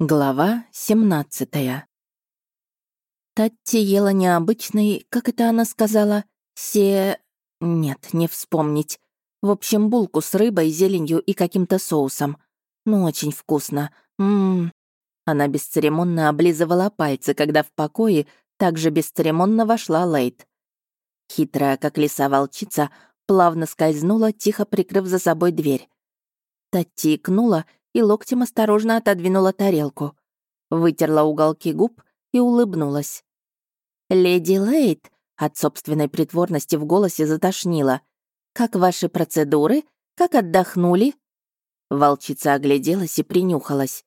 Глава 17 Татти ела необычный, как это она сказала, се... Нет, не вспомнить. В общем, булку с рыбой, зеленью и каким-то соусом. Ну, очень вкусно. Ммм. Она бесцеремонно облизывала пальцы, когда в покое также бесцеремонно вошла Лейт. Хитрая, как лиса-волчица, плавно скользнула, тихо прикрыв за собой дверь. Татти икнула и локтем осторожно отодвинула тарелку. Вытерла уголки губ и улыбнулась. «Леди Лейт», от собственной притворности в голосе затошнила. «Как ваши процедуры? Как отдохнули?» Волчица огляделась и принюхалась.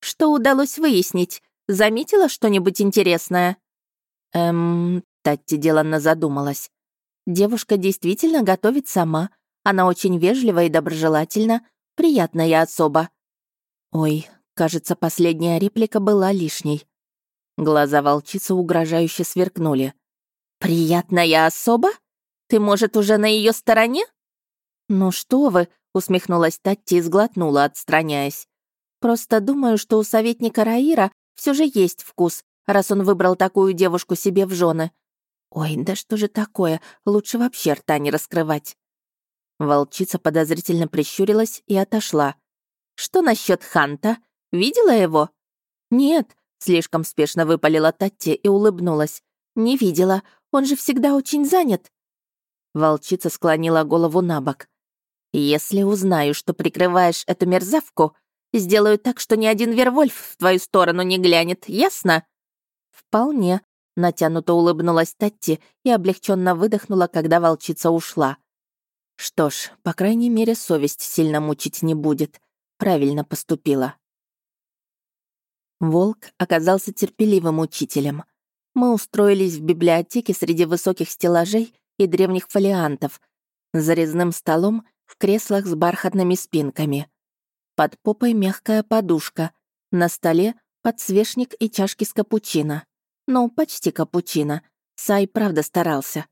«Что удалось выяснить? Заметила что-нибудь интересное?» «Эм...» — Татти деланно задумалась. «Девушка действительно готовит сама. Она очень вежлива и доброжелательна. Приятная особа. Ой, кажется, последняя реплика была лишней. Глаза волчицы угрожающе сверкнули. «Приятная особа? Ты, может, уже на ее стороне?» «Ну что вы», — усмехнулась Татти и сглотнула, отстраняясь. «Просто думаю, что у советника Раира все же есть вкус, раз он выбрал такую девушку себе в жены. Ой, да что же такое, лучше вообще рта не раскрывать». Волчица подозрительно прищурилась и отошла. «Что насчет Ханта? Видела его?» «Нет», — слишком спешно выпалила Татти и улыбнулась. «Не видела. Он же всегда очень занят». Волчица склонила голову на бок. «Если узнаю, что прикрываешь эту мерзавку, сделаю так, что ни один Вервольф в твою сторону не глянет, ясно?» «Вполне», — натянуто улыбнулась Татти и облегченно выдохнула, когда волчица ушла. «Что ж, по крайней мере, совесть сильно мучить не будет правильно поступила. Волк оказался терпеливым учителем. Мы устроились в библиотеке среди высоких стеллажей и древних фолиантов, за резным столом в креслах с бархатными спинками. Под попой мягкая подушка, на столе подсвечник и чашки с капучино. Ну, почти капучино. Сай правда старался.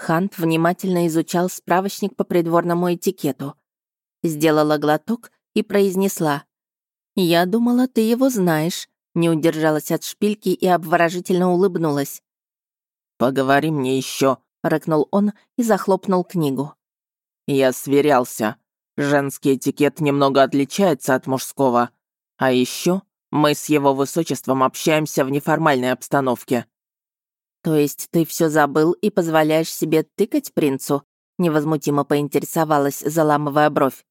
Хант внимательно изучал справочник по придворному этикету. Сделала глоток и произнесла. «Я думала, ты его знаешь», не удержалась от шпильки и обворожительно улыбнулась. «Поговори мне еще, рыкнул он и захлопнул книгу. «Я сверялся. Женский этикет немного отличается от мужского. А еще мы с его высочеством общаемся в неформальной обстановке». «То есть ты все забыл и позволяешь себе тыкать принцу?» невозмутимо поинтересовалась, заламывая бровь.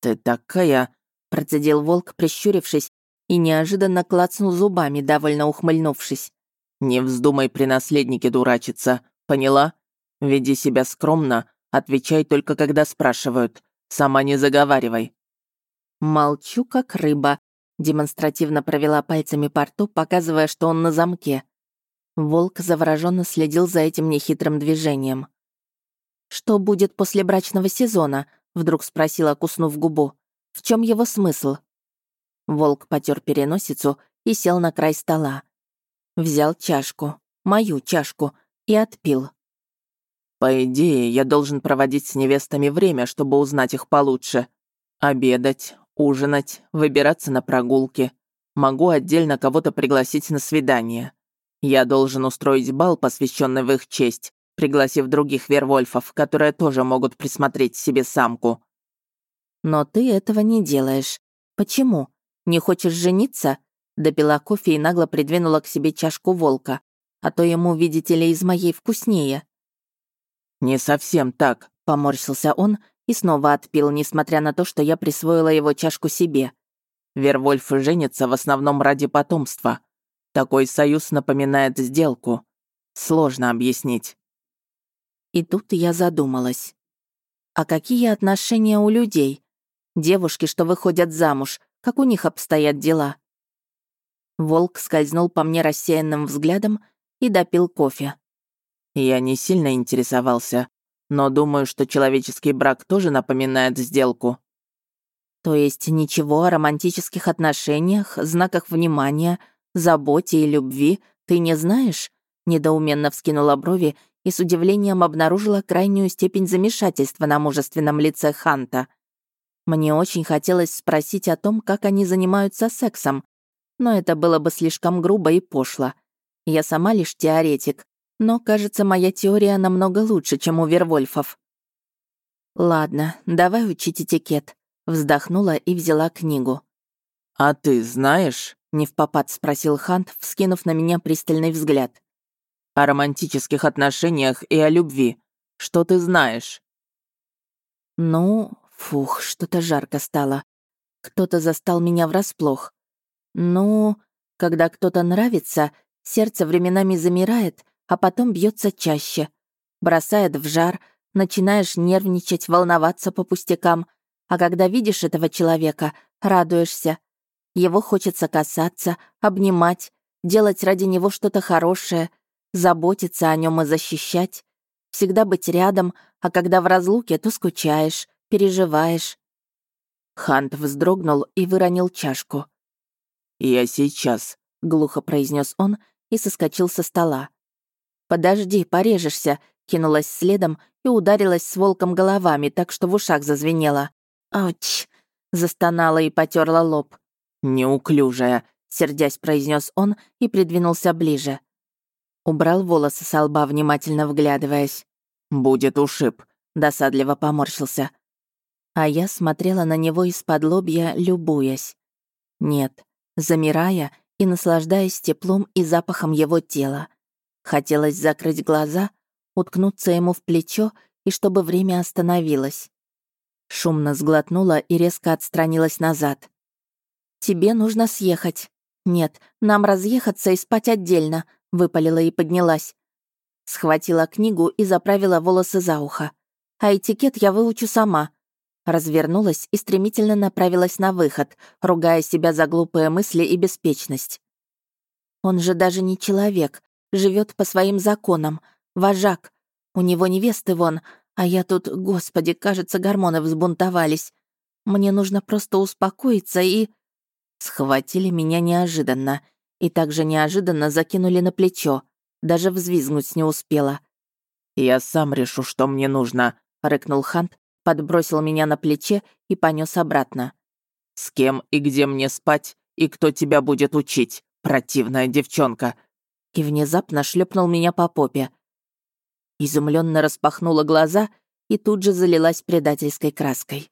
«Ты такая...» — процедил волк, прищурившись, и неожиданно клацнул зубами, довольно ухмыльнувшись. «Не вздумай при наследнике дурачиться, поняла? Веди себя скромно, отвечай только, когда спрашивают. Сама не заговаривай». «Молчу, как рыба», — демонстративно провела пальцами по рту, показывая, что он на замке. Волк завороженно следил за этим нехитрым движением. «Что будет после брачного сезона?» Вдруг спросила, куснув губу. «В чем его смысл?» Волк потер переносицу и сел на край стола. Взял чашку, мою чашку, и отпил. «По идее, я должен проводить с невестами время, чтобы узнать их получше. Обедать, ужинать, выбираться на прогулки. Могу отдельно кого-то пригласить на свидание. Я должен устроить бал, посвященный в их честь, пригласив других вервольфов, которые тоже могут присмотреть себе самку. Но ты этого не делаешь. Почему? Не хочешь жениться? Допила кофе и нагло придвинула к себе чашку волка. А то ему, видите ли, из моей вкуснее. «Не совсем так», — поморщился он и снова отпил, несмотря на то, что я присвоила его чашку себе. Вервольфы женятся в основном ради потомства. Такой союз напоминает сделку. Сложно объяснить. И тут я задумалась. А какие отношения у людей? Девушки, что выходят замуж, как у них обстоят дела? Волк скользнул по мне рассеянным взглядом и допил кофе. Я не сильно интересовался, но думаю, что человеческий брак тоже напоминает сделку. То есть ничего о романтических отношениях, знаках внимания, заботе и любви ты не знаешь? Недоуменно вскинула брови и с удивлением обнаружила крайнюю степень замешательства на мужественном лице Ханта. Мне очень хотелось спросить о том, как они занимаются сексом, но это было бы слишком грубо и пошло. Я сама лишь теоретик, но, кажется, моя теория намного лучше, чем у Вервольфов. «Ладно, давай учить этикет», — вздохнула и взяла книгу. «А ты знаешь?» — не в попад спросил Хант, вскинув на меня пристальный взгляд. «О романтических отношениях и о любви. Что ты знаешь?» «Ну, фух, что-то жарко стало. Кто-то застал меня врасплох. Ну, когда кто-то нравится, сердце временами замирает, а потом бьется чаще. Бросает в жар, начинаешь нервничать, волноваться по пустякам, а когда видишь этого человека, радуешься. Его хочется касаться, обнимать, делать ради него что-то хорошее, заботиться о нем и защищать, всегда быть рядом, а когда в разлуке, то скучаешь, переживаешь. Хант вздрогнул и выронил чашку. «Я сейчас», — глухо произнес он и соскочил со стола. «Подожди, порежешься», — кинулась следом и ударилась с волком головами, так что в ушах зазвенело. «Ауч!» — застонала и потерла лоб. «Неуклюжая», — сердясь произнес он и придвинулся ближе. Убрал волосы со лба, внимательно вглядываясь. «Будет ушиб», — досадливо поморщился. А я смотрела на него из-под лобья, любуясь. Нет, замирая и наслаждаясь теплом и запахом его тела. Хотелось закрыть глаза, уткнуться ему в плечо и чтобы время остановилось. Шумно сглотнула и резко отстранилась назад. «Тебе нужно съехать». «Нет, нам разъехаться и спать отдельно», — выпалила и поднялась. Схватила книгу и заправила волосы за ухо. «А этикет я выучу сама», развернулась и стремительно направилась на выход, ругая себя за глупые мысли и беспечность. Он же даже не человек, живет по своим законам, вожак. У него невесты вон, а я тут, господи, кажется, гормоны взбунтовались. Мне нужно просто успокоиться и... Схватили меня неожиданно. И также неожиданно закинули на плечо. Даже взвизгнуть не успела. «Я сам решу, что мне нужно», — рыкнул Хант, подбросил меня на плече и понес обратно. «С кем и где мне спать, и кто тебя будет учить, противная девчонка?» И внезапно шлепнул меня по попе. Изумленно распахнула глаза и тут же залилась предательской краской.